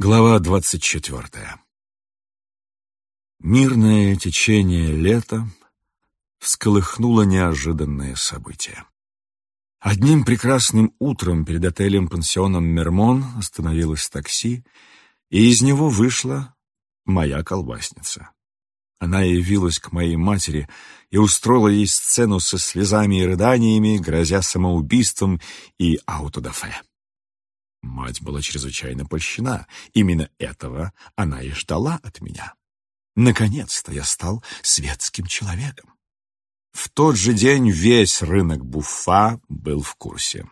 Глава двадцать четвертая. Мирное течение лета всколыхнуло неожиданное событие. Одним прекрасным утром перед отелем-пансионом «Мермон» остановилось такси, и из него вышла моя колбасница. Она явилась к моей матери и устроила ей сцену со слезами и рыданиями, грозя самоубийством и аутодафе. Мать была чрезвычайно польщена. Именно этого она и ждала от меня. Наконец-то я стал светским человеком. В тот же день весь рынок Буффа был в курсе.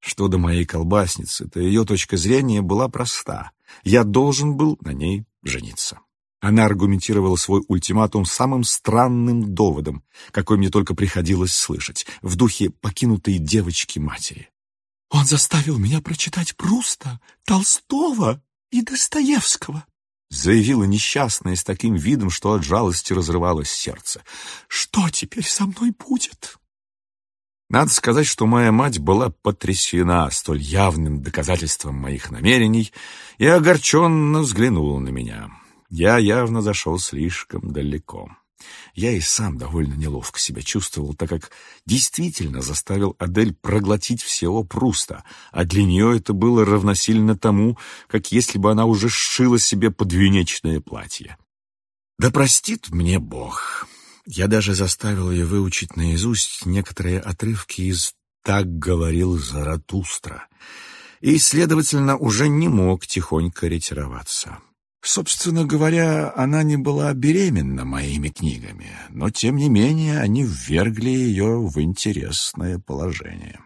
Что до моей колбасницы, то ее точка зрения была проста. Я должен был на ней жениться. Она аргументировала свой ультиматум самым странным доводом, какой мне только приходилось слышать, в духе покинутой девочки матери. Он заставил меня прочитать Пруста, Толстого и Достоевского. Заявила несчастная с таким видом, что от жалости разрывалось сердце. Что теперь со мной будет? Надо сказать, что моя мать была потрясена столь явным доказательством моих намерений и огорченно взглянула на меня. Я явно зашел слишком далеко. Я и сам довольно неловко себя чувствовал, так как действительно заставил Адель проглотить всего Пруста, а для нее это было равносильно тому, как если бы она уже сшила себе подвенечное платье. Да простит мне Бог. Я даже заставил ее выучить наизусть некоторые отрывки из «Так говорил Заратустра», и, следовательно, уже не мог тихонько ретироваться. Собственно говоря, она не была беременна моими книгами, но, тем не менее, они ввергли ее в интересное положение.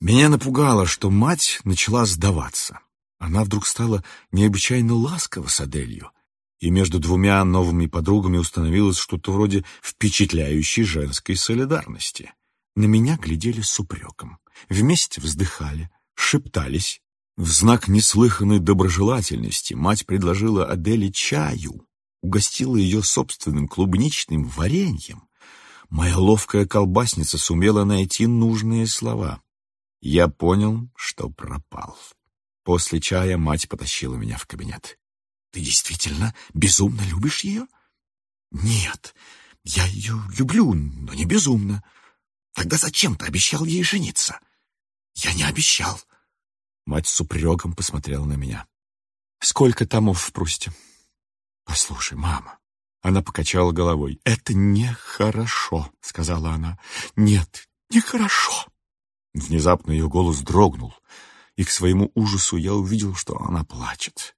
Меня напугало, что мать начала сдаваться. Она вдруг стала необычайно ласкова с Аделью, и между двумя новыми подругами установилось что-то вроде впечатляющей женской солидарности. На меня глядели с упреком, вместе вздыхали, шептались в знак неслыханной доброжелательности мать предложила Аделе чаю, угостила ее собственным клубничным вареньем. Моя ловкая колбасница сумела найти нужные слова. Я понял, что пропал. После чая мать потащила меня в кабинет. «Ты действительно безумно любишь ее?» «Нет, я ее люблю, но не безумно. Тогда зачем ты обещал ей жениться?» «Я не обещал. Мать с упреком посмотрела на меня. «Сколько томов в Прусте?» «Послушай, мама». Она покачала головой. «Это нехорошо», — сказала она. «Нет, нехорошо». Внезапно ее голос дрогнул, и к своему ужасу я увидел, что она плачет.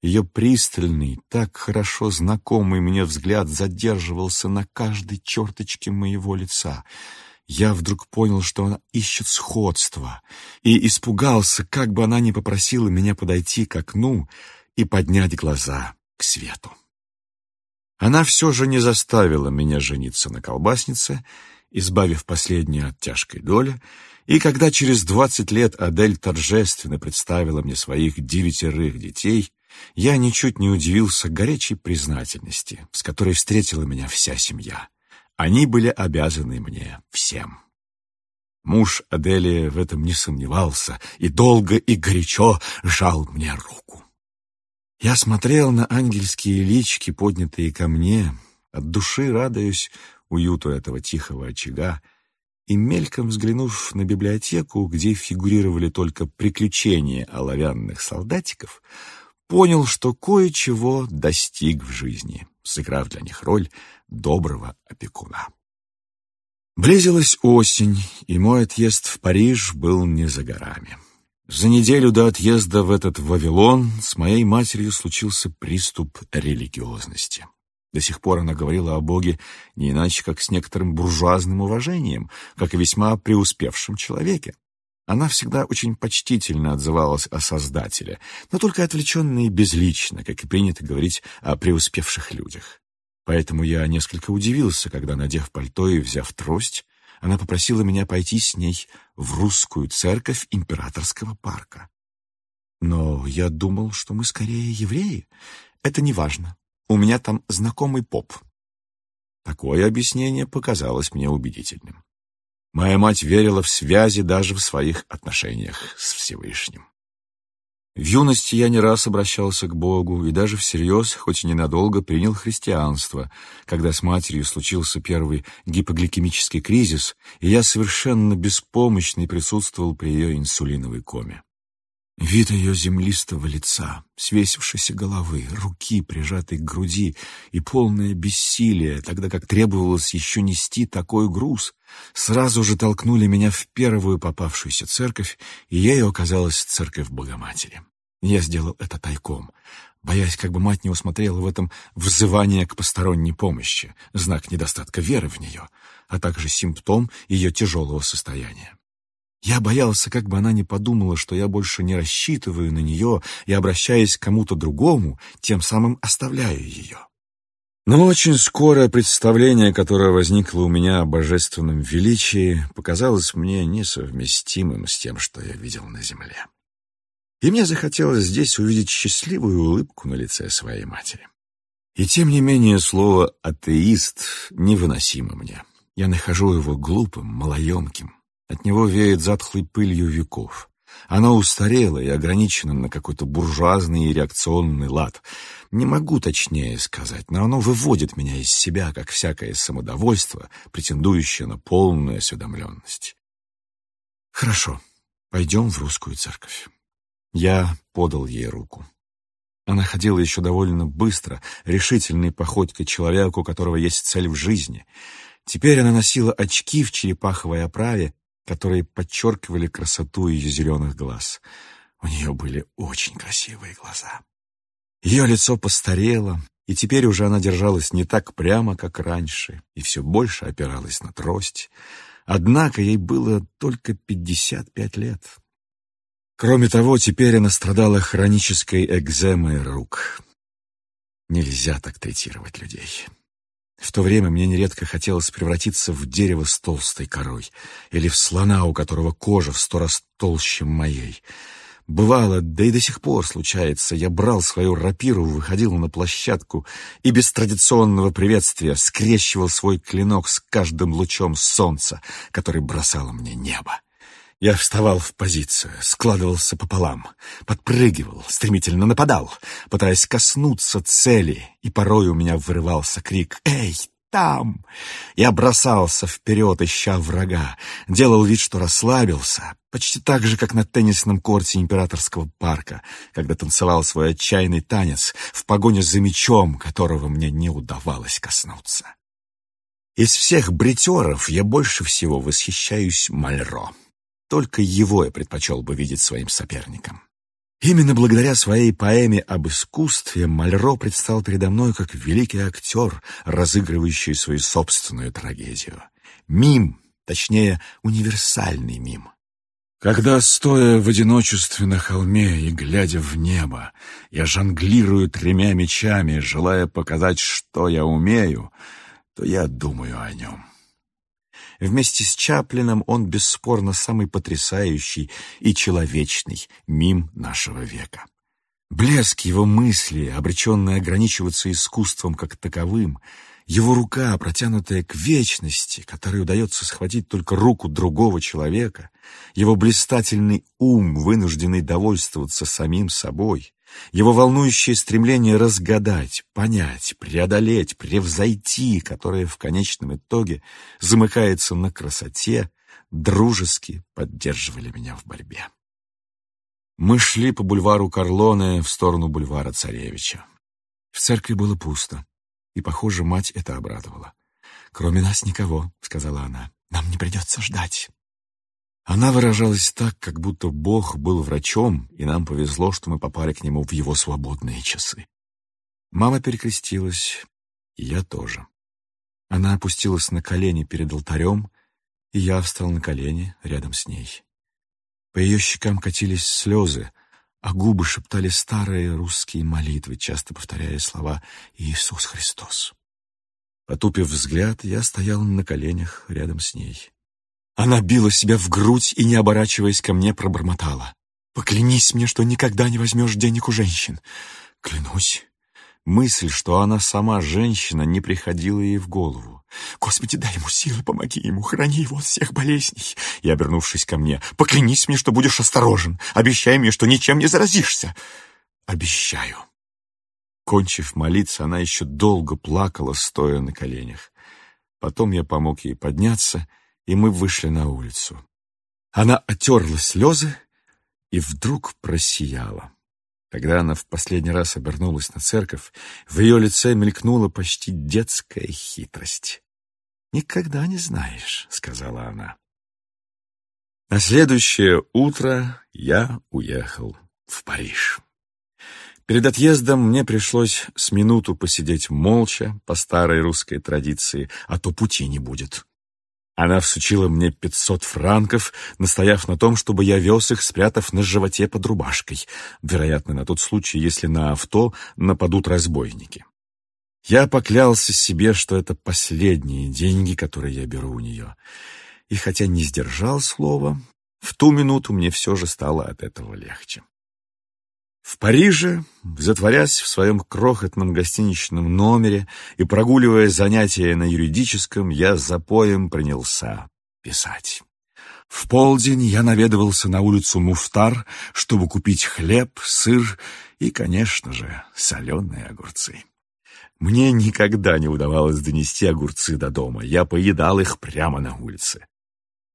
Ее пристальный, так хорошо знакомый мне взгляд задерживался на каждой черточке моего лица — я вдруг понял, что она ищет сходства, и испугался, как бы она не попросила меня подойти к окну и поднять глаза к свету. Она все же не заставила меня жениться на колбаснице, избавив последнюю от тяжкой доли, и когда через двадцать лет Адель торжественно представила мне своих девятерых детей, я ничуть не удивился горячей признательности, с которой встретила меня вся семья. Они были обязаны мне всем. Муж Адели в этом не сомневался и долго и горячо жал мне руку. Я смотрел на ангельские лички, поднятые ко мне, от души радуясь уюту этого тихого очага, и мельком взглянув на библиотеку, где фигурировали только приключения оловянных солдатиков, понял, что кое-чего достиг в жизни, сыграв для них роль доброго опекуна. Близилась осень, и мой отъезд в Париж был не за горами. За неделю до отъезда в этот Вавилон с моей матерью случился приступ религиозности. До сих пор она говорила о Боге не иначе, как с некоторым буржуазным уважением, как о весьма преуспевшем человеке. Она всегда очень почтительно отзывалась о Создателе, но только отвлеченно и безлично, как и принято говорить о преуспевших людях. Поэтому я несколько удивился, когда, надев пальто и взяв трость, она попросила меня пойти с ней в русскую церковь императорского парка. Но я думал, что мы скорее евреи. Это не важно. У меня там знакомый поп. Такое объяснение показалось мне убедительным. Моя мать верила в связи даже в своих отношениях с Всевышним. В юности я не раз обращался к Богу и даже всерьез, хоть и ненадолго, принял христианство, когда с матерью случился первый гипогликемический кризис, и я совершенно беспомощный присутствовал при ее инсулиновой коме. Вид ее землистого лица, свесившейся головы, руки, прижатой к груди, и полное бессилие, тогда как требовалось еще нести такой груз, сразу же толкнули меня в первую попавшуюся церковь, и ею оказалась церковь Богоматери. Я сделал это тайком, боясь, как бы мать не усмотрела в этом взывание к посторонней помощи, знак недостатка веры в нее, а также симптом ее тяжелого состояния. Я боялся, как бы она не подумала, что я больше не рассчитываю на нее и, обращаясь к кому-то другому, тем самым оставляю ее. Но очень скоро представление, которое возникло у меня о божественном величии, показалось мне несовместимым с тем, что я видел на земле. И мне захотелось здесь увидеть счастливую улыбку на лице своей матери. И тем не менее слово «атеист» невыносимо мне. Я нахожу его глупым, малоемким. От него веет затхлой пылью веков. Оно устарело и ограничено на какой-то буржуазный и реакционный лад. Не могу точнее сказать, но оно выводит меня из себя, как всякое самодовольство, претендующее на полную осведомленность. Хорошо, пойдем в русскую церковь. Я подал ей руку. Она ходила еще довольно быстро, решительной походкой человеку, у которого есть цель в жизни. Теперь она носила очки в черепаховой оправе которые подчеркивали красоту ее зеленых глаз. У нее были очень красивые глаза. Ее лицо постарело, и теперь уже она держалась не так прямо, как раньше, и все больше опиралась на трость. Однако ей было только 55 лет. Кроме того, теперь она страдала хронической экземой рук. Нельзя так третировать людей. В то время мне нередко хотелось превратиться в дерево с толстой корой или в слона, у которого кожа в сто раз толще моей. Бывало, да и до сих пор случается, я брал свою рапиру, выходил на площадку и без традиционного приветствия скрещивал свой клинок с каждым лучом солнца, который бросало мне небо. Я вставал в позицию, складывался пополам, подпрыгивал, стремительно нападал, пытаясь коснуться цели, и порой у меня вырывался крик «Эй, там!» Я бросался вперед, ища врага, делал вид, что расслабился, почти так же, как на теннисном корте императорского парка, когда танцевал свой отчаянный танец в погоне за мечом, которого мне не удавалось коснуться. Из всех бритеров я больше всего восхищаюсь Мальро. Только его я предпочел бы видеть своим соперником. Именно благодаря своей поэме об искусстве Мальро предстал передо мной как великий актер, разыгрывающий свою собственную трагедию. Мим, точнее, универсальный мим. Когда, стоя в одиночестве на холме и глядя в небо, я жонглирую тремя мечами, желая показать, что я умею, то я думаю о нем. Вместе с Чаплином он бесспорно самый потрясающий и человечный мим нашего века. Блеск его мысли, обреченный ограничиваться искусством как таковым, его рука, протянутая к вечности, которой удается схватить только руку другого человека, его блистательный ум, вынужденный довольствоваться самим собой, его волнующее стремление разгадать, понять, преодолеть, превзойти, которое в конечном итоге замыкается на красоте, дружески поддерживали меня в борьбе. Мы шли по бульвару Карлоне в сторону бульвара Царевича. В церкви было пусто, и, похоже, мать это обрадовала. «Кроме нас никого», — сказала она. «Нам не придется ждать». Она выражалась так, как будто Бог был врачом, и нам повезло, что мы попали к нему в его свободные часы. Мама перекрестилась, и я тоже. Она опустилась на колени перед алтарем, и я встал на колени рядом с ней. По ее щекам катились слезы, а губы шептали старые русские молитвы, часто повторяя слова «Иисус Христос». Потупив взгляд, я стоял на коленях рядом с ней. Она била себя в грудь и, не оборачиваясь ко мне, пробормотала. «Поклянись мне, что никогда не возьмешь денег у женщин». «Клянусь». Мысль, что она сама женщина, не приходила ей в голову. «Господи, дай ему силы, помоги ему, храни его от всех болезней!» И, обернувшись ко мне, «Поклянись мне, что будешь осторожен! Обещай мне, что ничем не заразишься!» «Обещаю!» Кончив молиться, она еще долго плакала, стоя на коленях. Потом я помог ей подняться, и мы вышли на улицу. Она отерла слезы и вдруг просияла. Когда она в последний раз обернулась на церковь, в ее лице мелькнула почти детская хитрость. «Никогда не знаешь», — сказала она. На следующее утро я уехал в Париж. Перед отъездом мне пришлось с минуту посидеть молча, по старой русской традиции, а то пути не будет. Она всучила мне пятьсот франков, настояв на том, чтобы я вез их, спрятав на животе под рубашкой, вероятно, на тот случай, если на авто нападут разбойники. Я поклялся себе, что это последние деньги, которые я беру у нее. И хотя не сдержал слова, в ту минуту мне все же стало от этого легче. В Париже, затворясь в своем крохотном гостиничном номере и прогуливая занятия на юридическом, я за поем принялся писать. В полдень я наведывался на улицу Муфтар, чтобы купить хлеб, сыр и, конечно же, соленые огурцы. Мне никогда не удавалось донести огурцы до дома, я поедал их прямо на улице.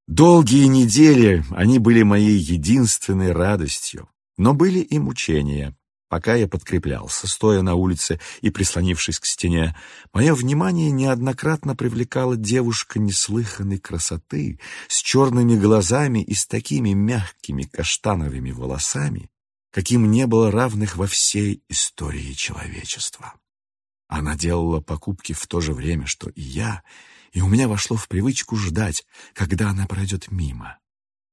Долгие недели они были моей единственной радостью. Но были и мучения. Пока я подкреплялся, стоя на улице и прислонившись к стене, мое внимание неоднократно привлекала девушка неслыханной красоты, с черными глазами и с такими мягкими каштановыми волосами, каким не было равных во всей истории человечества. Она делала покупки в то же время, что и я, и у меня вошло в привычку ждать, когда она пройдет мимо.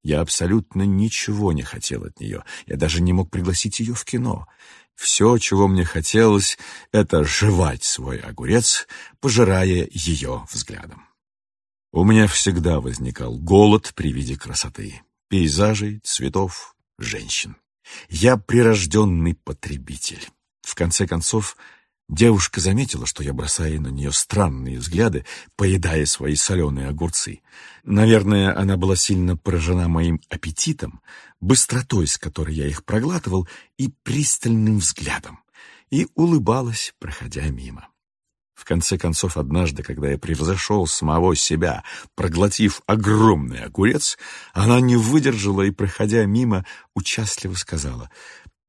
Я абсолютно ничего не хотел от нее. Я даже не мог пригласить ее в кино. Все, чего мне хотелось, это жевать свой огурец, пожирая ее взглядом. У меня всегда возникал голод при виде красоты, пейзажей, цветов, женщин. Я прирожденный потребитель. В конце концов, Девушка заметила, что я бросаю на нее странные взгляды, поедая свои соленые огурцы. Наверное, она была сильно поражена моим аппетитом, быстротой, с которой я их проглатывал, и пристальным взглядом, и улыбалась, проходя мимо. В конце концов, однажды, когда я превзошел самого себя, проглотив огромный огурец, она не выдержала и, проходя мимо, участливо сказала,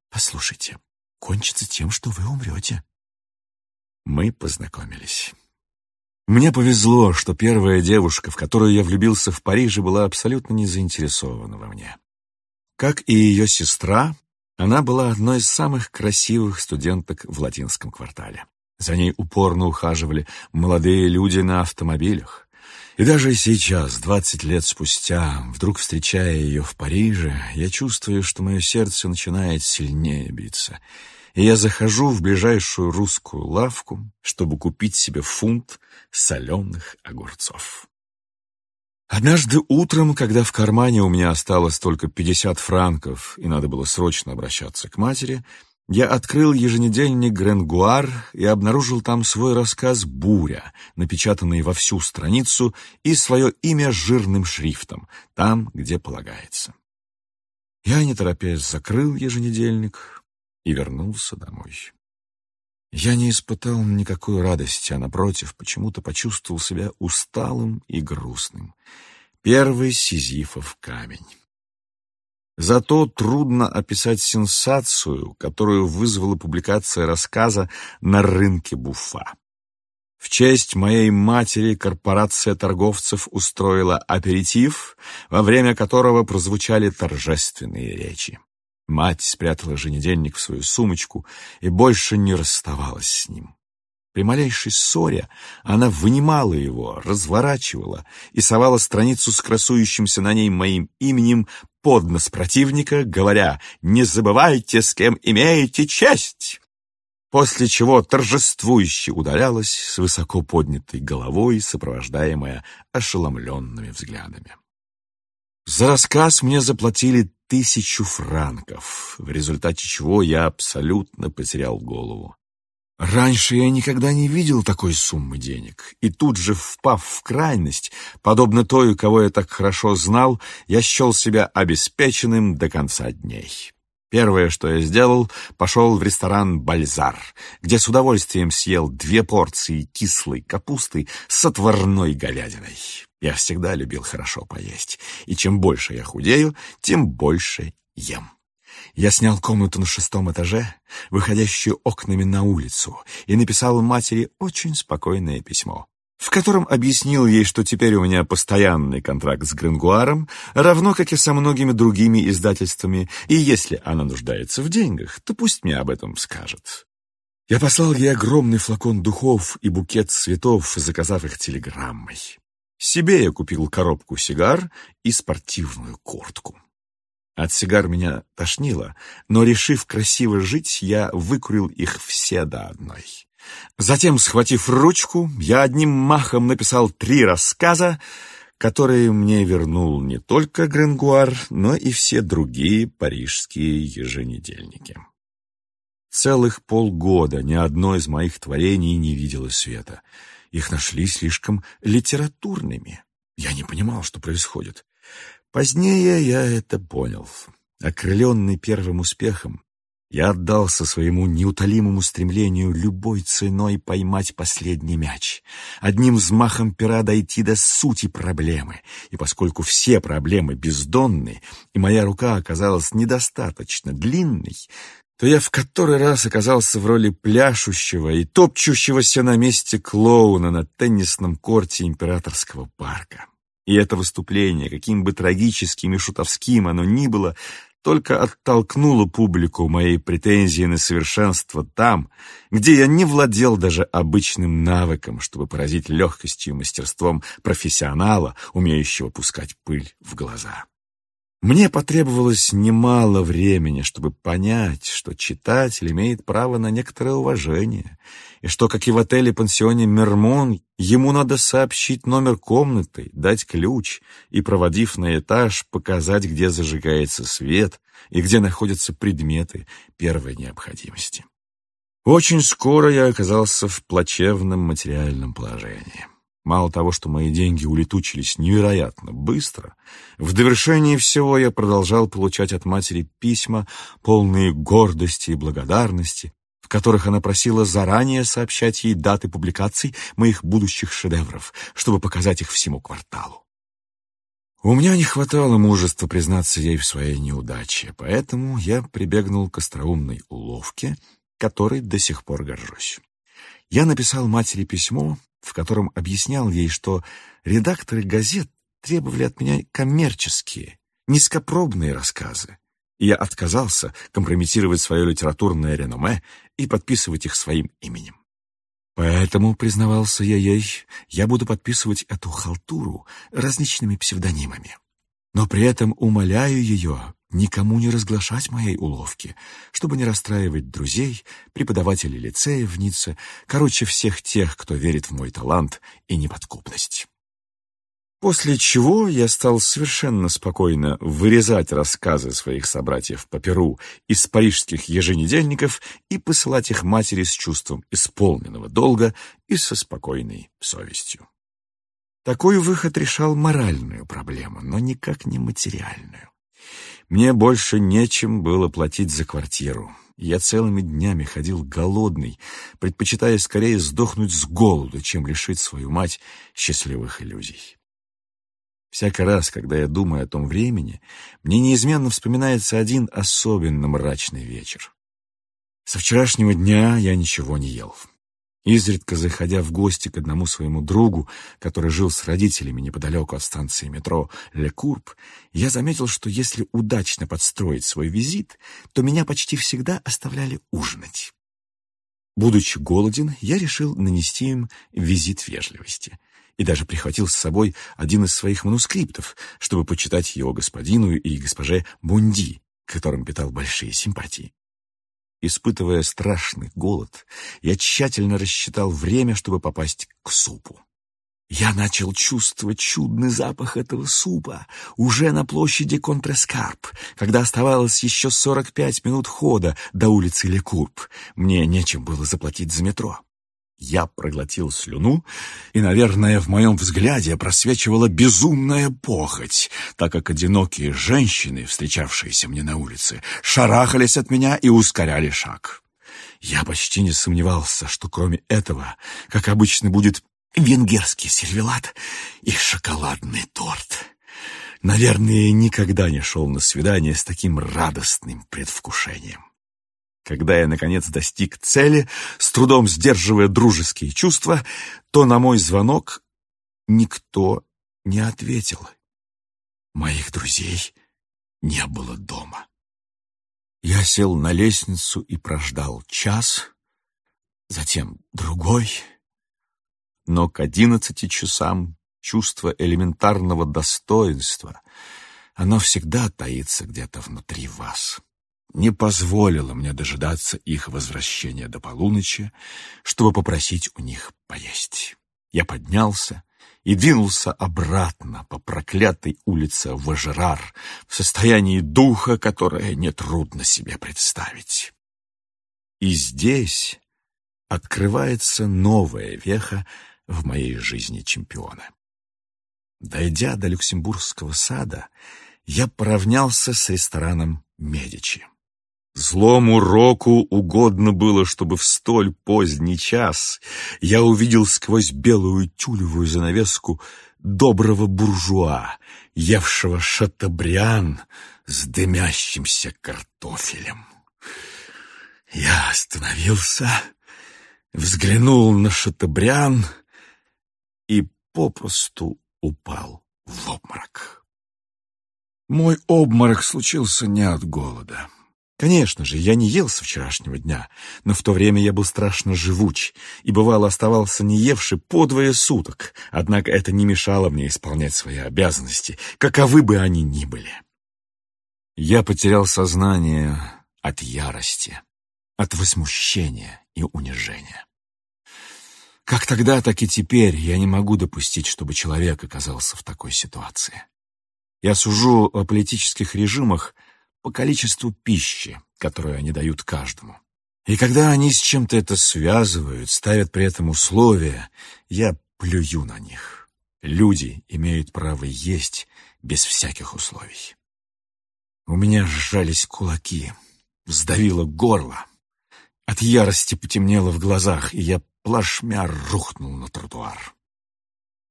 «Послушайте, кончится тем, что вы умрете» мы познакомились. Мне повезло, что первая девушка, в которую я влюбился в Париже, была абсолютно не заинтересована во мне. Как и ее сестра, она была одной из самых красивых студенток в латинском квартале. За ней упорно ухаживали молодые люди на автомобилях. И даже сейчас, двадцать лет спустя, вдруг встречая ее в Париже, я чувствую, что мое сердце начинает сильнее биться — и я захожу в ближайшую русскую лавку, чтобы купить себе фунт соленых огурцов. Однажды утром, когда в кармане у меня осталось только 50 франков и надо было срочно обращаться к матери, я открыл еженедельник «Гренгуар» и обнаружил там свой рассказ «Буря», напечатанный во всю страницу, и свое имя жирным шрифтом, там, где полагается. Я, не торопясь, закрыл еженедельник, и вернулся домой. Я не испытал никакой радости, а, напротив, почему-то почувствовал себя усталым и грустным. Первый сизифов камень. Зато трудно описать сенсацию, которую вызвала публикация рассказа на рынке Буфа. В честь моей матери корпорация торговцев устроила аперитив, во время которого прозвучали торжественные речи. Мать спрятала женедельник в свою сумочку и больше не расставалась с ним. При малейшей ссоре она вынимала его, разворачивала и совала страницу с красующимся на ней моим именем под нос противника, говоря «Не забывайте, с кем имеете честь!» После чего торжествующе удалялась с высоко поднятой головой, сопровождаемая ошеломленными взглядами. За рассказ мне заплатили тысячу франков, в результате чего я абсолютно потерял голову. Раньше я никогда не видел такой суммы денег, и тут же, впав в крайность, подобно той, кого я так хорошо знал, я счел себя обеспеченным до конца дней. Первое, что я сделал, пошел в ресторан «Бальзар», где с удовольствием съел две порции кислой капусты с отварной говядиной. Я всегда любил хорошо поесть, и чем больше я худею, тем больше ем. Я снял комнату на шестом этаже, выходящую окнами на улицу, и написал матери очень спокойное письмо, в котором объяснил ей, что теперь у меня постоянный контракт с Грингуаром, равно как и со многими другими издательствами, и если она нуждается в деньгах, то пусть мне об этом скажет. Я послал ей огромный флакон духов и букет цветов, заказав их телеграммой. Себе я купил коробку сигар и спортивную куртку. От сигар меня тошнило, но, решив красиво жить, я выкурил их все до одной. Затем, схватив ручку, я одним махом написал три рассказа, которые мне вернул не только Гренгуар, но и все другие парижские еженедельники. Целых полгода ни одно из моих творений не видело света. Их нашли слишком литературными. Я не понимал, что происходит. Позднее я это понял. Окрыленный первым успехом, я отдался своему неутолимому стремлению любой ценой поймать последний мяч, одним взмахом пера дойти до сути проблемы, и поскольку все проблемы бездонны, и моя рука оказалась недостаточно длинной, то я в который раз оказался в роли пляшущего и топчущегося на месте клоуна на теннисном корте императорского парка. И это выступление, каким бы трагическим и шутовским оно ни было, только оттолкнуло публику моей претензии на совершенство там, где я не владел даже обычным навыком, чтобы поразить легкостью и мастерством профессионала, умеющего пускать пыль в глаза. Мне потребовалось немало времени, чтобы понять, что читатель имеет право на некоторое уважение, и что, как и в отеле-пансионе «Мермон», ему надо сообщить номер комнаты, дать ключ и, проводив на этаж, показать, где зажигается свет и где находятся предметы первой необходимости. Очень скоро я оказался в плачевном материальном положении. Мало того, что мои деньги улетучились невероятно быстро, в довершении всего я продолжал получать от матери письма, полные гордости и благодарности, в которых она просила заранее сообщать ей даты публикаций моих будущих шедевров, чтобы показать их всему кварталу. У меня не хватало мужества признаться ей в своей неудаче, поэтому я прибегнул к остроумной уловке, которой до сих пор горжусь. Я написал матери письмо, в котором объяснял ей, что редакторы газет требовали от меня коммерческие, низкопробные рассказы, и я отказался компрометировать свое литературное реноме и подписывать их своим именем. Поэтому, признавался я ей, я буду подписывать эту халтуру различными псевдонимами. Но при этом умоляю ее никому не разглашать моей уловки, чтобы не расстраивать друзей, преподавателей лицея в Ницце, короче, всех тех, кто верит в мой талант и неподкупность. После чего я стал совершенно спокойно вырезать рассказы своих собратьев по Перу из парижских еженедельников и посылать их матери с чувством исполненного долга и со спокойной совестью. Такой выход решал моральную проблему, но никак не материальную. Мне больше нечем было платить за квартиру. Я целыми днями ходил голодный, предпочитая скорее сдохнуть с голоду, чем лишить свою мать счастливых иллюзий. Всякий раз, когда я думаю о том времени, мне неизменно вспоминается один особенно мрачный вечер. Со вчерашнего дня я ничего не ел. Изредка заходя в гости к одному своему другу, который жил с родителями неподалеку от станции метро Ле Курб, я заметил, что если удачно подстроить свой визит, то меня почти всегда оставляли ужинать. Будучи голоден, я решил нанести им визит вежливости и даже прихватил с собой один из своих манускриптов, чтобы почитать его господину и госпоже Бунди, которым питал большие симпатии. Испытывая страшный голод, я тщательно рассчитал время, чтобы попасть к супу. Я начал чувствовать чудный запах этого супа уже на площади Контрескарп, когда оставалось еще 45 минут хода до улицы Лекурб. Мне нечем было заплатить за метро. Я проглотил слюну, и, наверное, в моем взгляде просвечивала безумная похоть, так как одинокие женщины, встречавшиеся мне на улице, шарахались от меня и ускоряли шаг. Я почти не сомневался, что кроме этого, как обычно будет венгерский сервелат и шоколадный торт. Наверное, никогда не шел на свидание с таким радостным предвкушением. Когда я, наконец, достиг цели, с трудом сдерживая дружеские чувства, то на мой звонок никто не ответил. Моих друзей не было дома. Я сел на лестницу и прождал час, затем другой — но к одиннадцати часам чувство элементарного достоинства, оно всегда таится где-то внутри вас, не позволило мне дожидаться их возвращения до полуночи, чтобы попросить у них поесть. Я поднялся и двинулся обратно по проклятой улице Важерар в состоянии духа, которое нетрудно себе представить. И здесь открывается новая веха в моей жизни чемпиона. Дойдя до Люксембургского сада, я поравнялся с рестораном «Медичи». Злому року угодно было, чтобы в столь поздний час я увидел сквозь белую тюлевую занавеску доброго буржуа, евшего шатабриан с дымящимся картофелем. Я остановился, взглянул на шатабриан — и попросту упал в обморок. Мой обморок случился не от голода. Конечно же, я не ел со вчерашнего дня, но в то время я был страшно живуч и, бывало, оставался не евший по двое суток, однако это не мешало мне исполнять свои обязанности, каковы бы они ни были. Я потерял сознание от ярости, от возмущения и унижения. Как тогда, так и теперь я не могу допустить, чтобы человек оказался в такой ситуации. Я сужу о политических режимах по количеству пищи, которую они дают каждому. И когда они с чем-то это связывают, ставят при этом условия, я плюю на них. Люди имеют право есть без всяких условий. У меня сжались кулаки, сдавило горло. От ярости потемнело в глазах, и я плашмя рухнул на тротуар.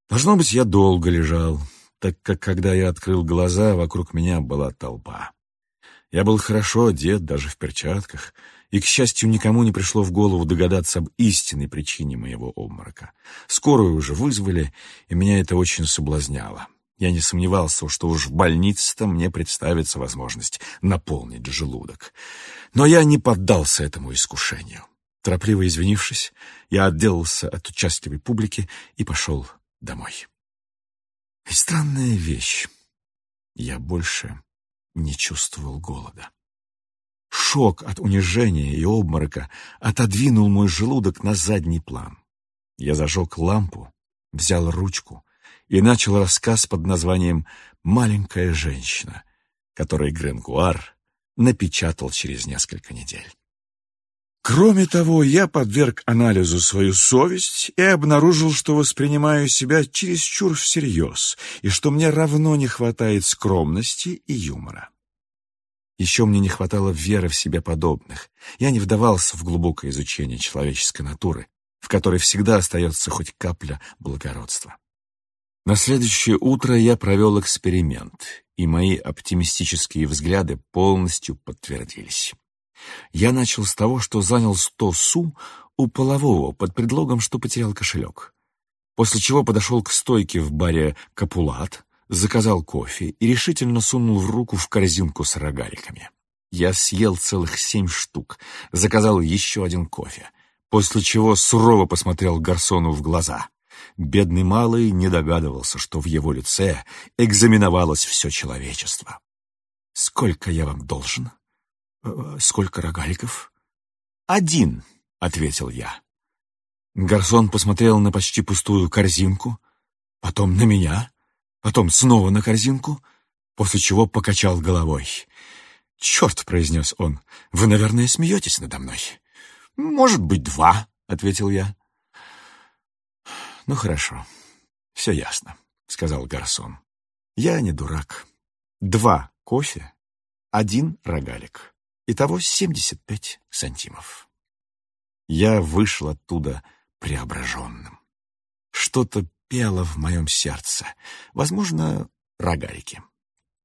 Должно быть, я долго лежал, так как, когда я открыл глаза, вокруг меня была толпа. Я был хорошо одет, даже в перчатках, и, к счастью, никому не пришло в голову догадаться об истинной причине моего обморока. Скорую уже вызвали, и меня это очень соблазняло. Я не сомневался, что уж в больнице-то мне представится возможность наполнить желудок. Но я не поддался этому искушению. Торопливо извинившись, я отделался от участливой публики и пошел домой. И странная вещь. Я больше не чувствовал голода. Шок от унижения и обморока отодвинул мой желудок на задний план. Я зажег лампу, взял ручку и начал рассказ под названием «Маленькая женщина», который Гренгуар напечатал через несколько недель. Кроме того, я подверг анализу свою совесть и обнаружил, что воспринимаю себя чересчур всерьез и что мне равно не хватает скромности и юмора. Еще мне не хватало веры в себя подобных. Я не вдавался в глубокое изучение человеческой натуры, в которой всегда остается хоть капля благородства. На следующее утро я провел эксперимент, и мои оптимистические взгляды полностью подтвердились. Я начал с того, что занял сто су у полового под предлогом, что потерял кошелек. После чего подошел к стойке в баре «Капулат», заказал кофе и решительно сунул в руку в корзинку с рогаликами. Я съел целых семь штук, заказал еще один кофе, после чего сурово посмотрел гарсону в глаза. Бедный малый не догадывался, что в его лице экзаменовалось все человечество. «Сколько я вам должен?» Э, «Сколько рогаликов?» «Один», — ответил я. Гарсон посмотрел на почти пустую корзинку, потом на меня, потом снова на корзинку, после чего покачал головой. «Черт!» — произнес он. «Вы, наверное, смеетесь надо мной?» «Может быть, два», — ответил я. «Ну, хорошо, все ясно», — сказал гарсон. «Я не дурак. Два кофе, один рогалик. Итого семьдесят пять сантимов». Я вышел оттуда преображенным. Что-то пело в моем сердце. Возможно, рогалики.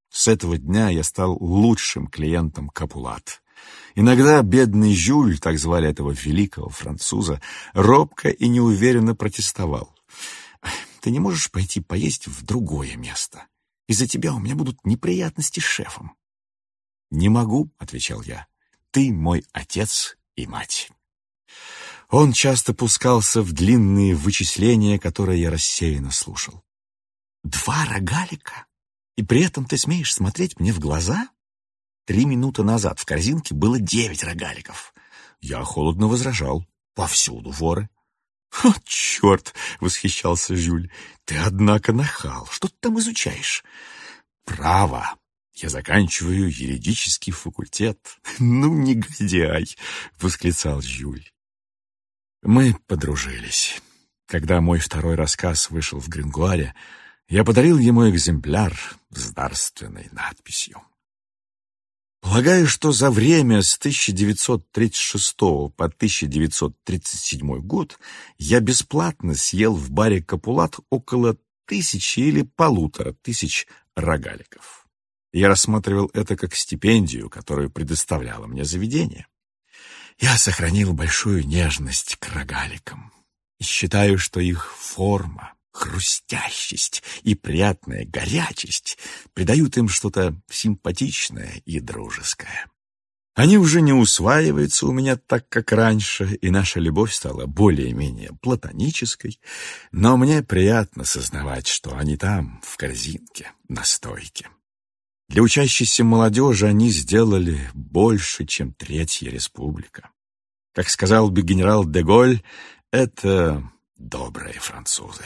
С этого дня я стал лучшим клиентом Капулат. Иногда бедный Жюль, так звали этого великого француза, робко и неуверенно протестовал. «Ты не можешь пойти поесть в другое место. Из-за тебя у меня будут неприятности с шефом». «Не могу», — отвечал я. «Ты мой отец и мать». Он часто пускался в длинные вычисления, которые я рассеянно слушал. «Два рогалика? И при этом ты смеешь смотреть мне в глаза?» Три минуты назад в корзинке было девять рогаликов. Я холодно возражал. Повсюду воры. «О, черт!» — восхищался Жюль. «Ты, однако, нахал. Что ты там изучаешь?» «Право. Я заканчиваю юридический факультет». «Ну, негодяй!» — восклицал Жюль. Мы подружились. Когда мой второй рассказ вышел в Грингуаре, я подарил ему экземпляр с дарственной надписью. Полагаю, что за время с 1936 по 1937 год я бесплатно съел в баре Капулат около тысячи или полутора тысяч рогаликов. Я рассматривал это как стипендию, которую предоставляло мне заведение. Я сохранил большую нежность к рогаликам и считаю, что их форма, хрустящесть и приятная горячесть придают им что-то симпатичное и дружеское. Они уже не усваиваются у меня так, как раньше, и наша любовь стала более-менее платонической, но мне приятно сознавать, что они там, в корзинке, на стойке. Для учащейся молодежи они сделали больше, чем Третья Республика. Как сказал бы генерал Деголь, это добрые французы.